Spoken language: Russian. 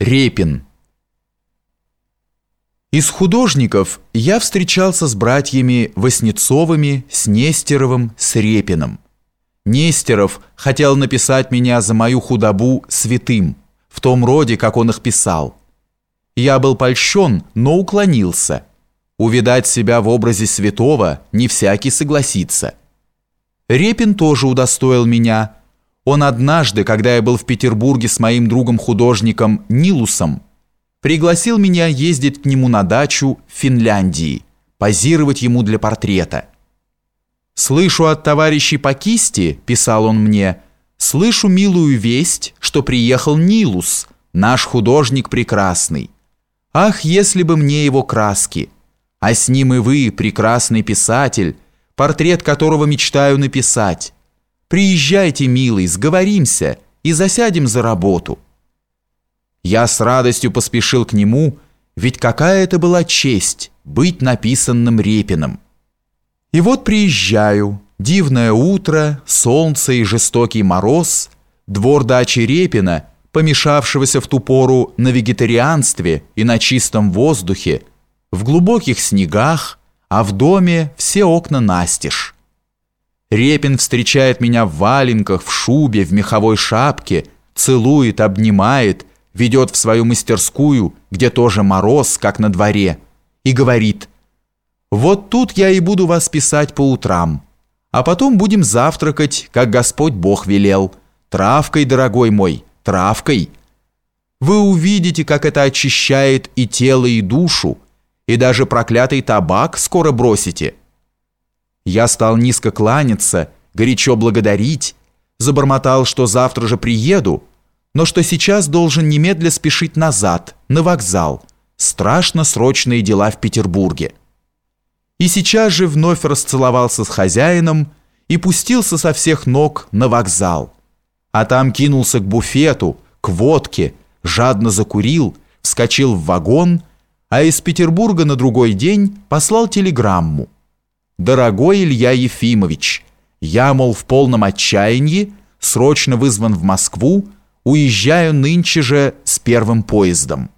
Репин Из художников я встречался с братьями Васнецовыми, с Нестеровым, с Репиным. Нестеров хотел написать меня за мою худобу святым, в том роде, как он их писал. Я был польщен, но уклонился. Увидать себя в образе святого не всякий согласится. Репин тоже удостоил меня – он однажды, когда я был в Петербурге с моим другом-художником Нилусом, пригласил меня ездить к нему на дачу в Финляндии, позировать ему для портрета. «Слышу от товарищей по кисти», – писал он мне, – «слышу милую весть, что приехал Нилус, наш художник прекрасный. Ах, если бы мне его краски! А с ним и вы, прекрасный писатель, портрет которого мечтаю написать». Приезжайте, милый, сговоримся и засядем за работу. Я с радостью поспешил к нему, ведь какая это была честь быть написанным Репиным. И вот приезжаю, дивное утро, солнце и жестокий мороз, двор дачи Репина, помешавшегося в ту пору на вегетарианстве и на чистом воздухе, в глубоких снегах, а в доме все окна настежь. Репин встречает меня в валенках, в шубе, в меховой шапке, целует, обнимает, ведет в свою мастерскую, где тоже мороз, как на дворе, и говорит «Вот тут я и буду вас писать по утрам, а потом будем завтракать, как Господь Бог велел, травкой, дорогой мой, травкой. Вы увидите, как это очищает и тело, и душу, и даже проклятый табак скоро бросите». Я стал низко кланяться, горячо благодарить, забормотал, что завтра же приеду, но что сейчас должен немедля спешить назад, на вокзал. Страшно срочные дела в Петербурге. И сейчас же вновь расцеловался с хозяином и пустился со всех ног на вокзал. А там кинулся к буфету, к водке, жадно закурил, вскочил в вагон, а из Петербурга на другой день послал телеграмму. «Дорогой Илья Ефимович, я, мол, в полном отчаянии, срочно вызван в Москву, уезжаю нынче же с первым поездом».